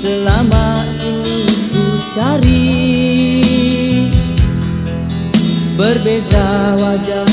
selama ini ku cari. Berbeza wajah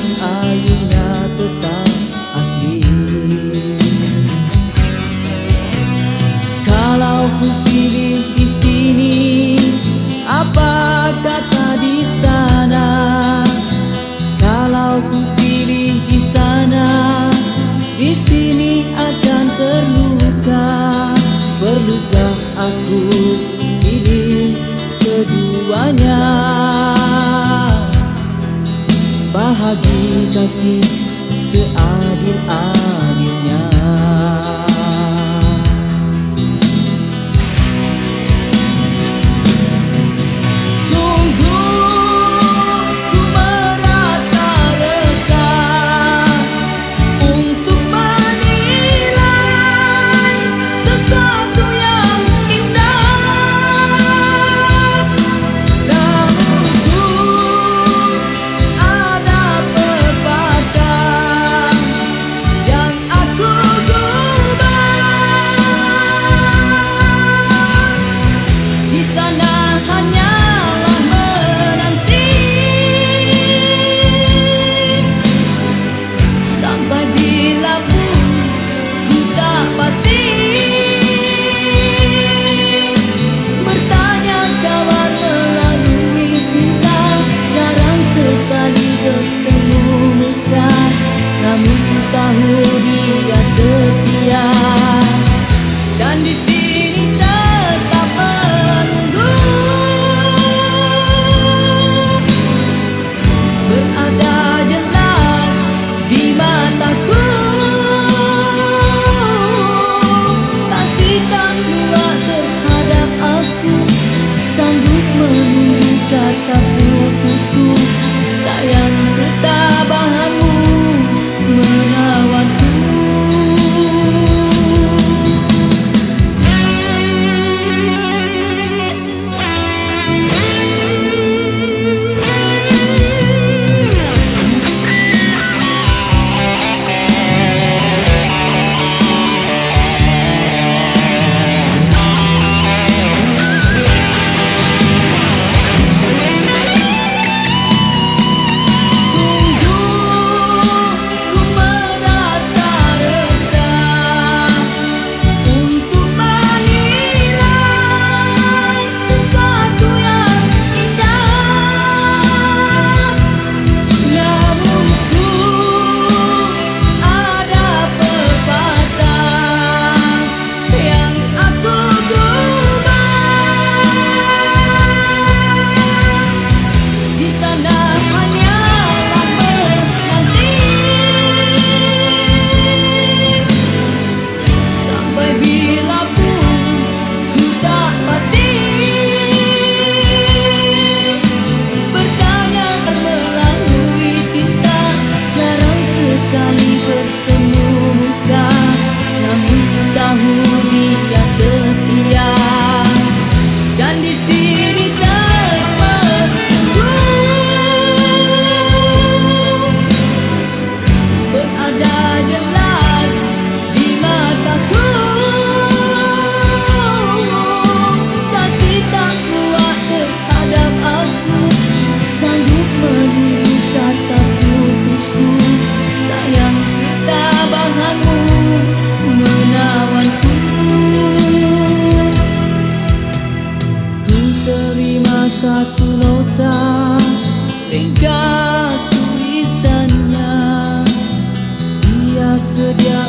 kasih seadil-adilnya satu nota Sehingga tulisannya. Dia sedia